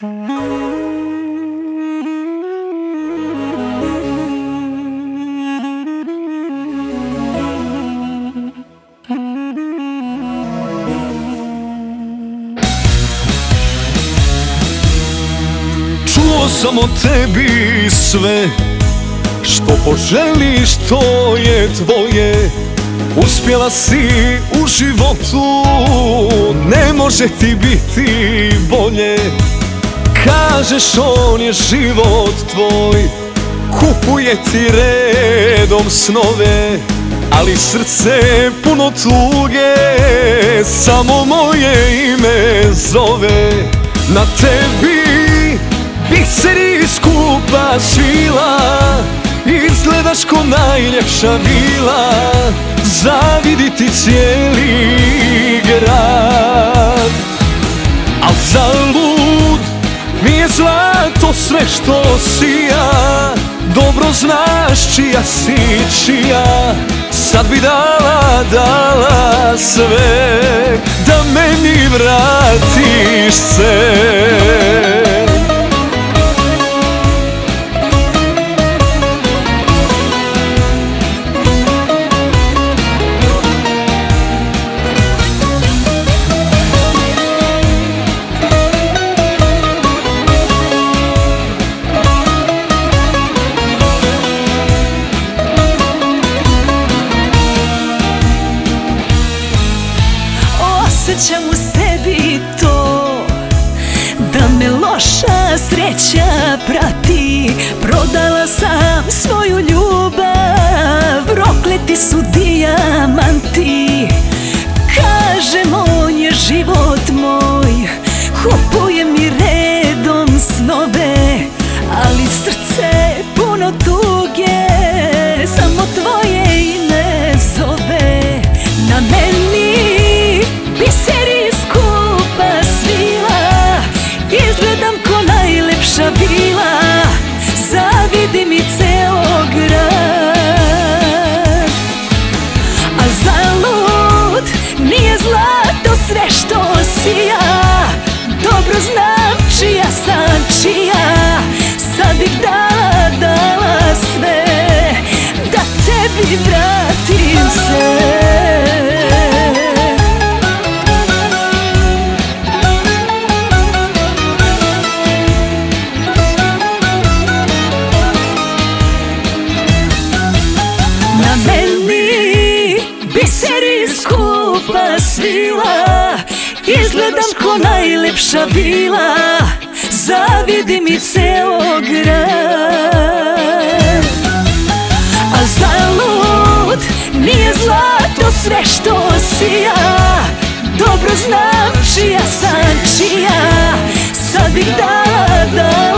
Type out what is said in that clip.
Čuo sam o tebi sve Što poželiš to je tvoje. Uspjela si u životu Ne može ti biti bolje Kažeš on je život tvoj Kupuje ti redom snove Ali srce puno tuge Samo moje ime zove. Na tebi Biseri skupa svila Izgledaš ko najljepša vila Zavidi ti cijeli grad. Al zlato sve što sija Dobro znaš čija si čija. Sad bi dala, dala sve Da meni vratiš se Osjećam u sebi to Da me loša sreća prati. Prodala sam svoju ljubav Prokleti su dijamanti. Kažem Izgledam ko najlepša vila Zavidi mi ceo grad. A zalud nije zlato sve što sija Dobro znam čija sam čija. Sad bih dala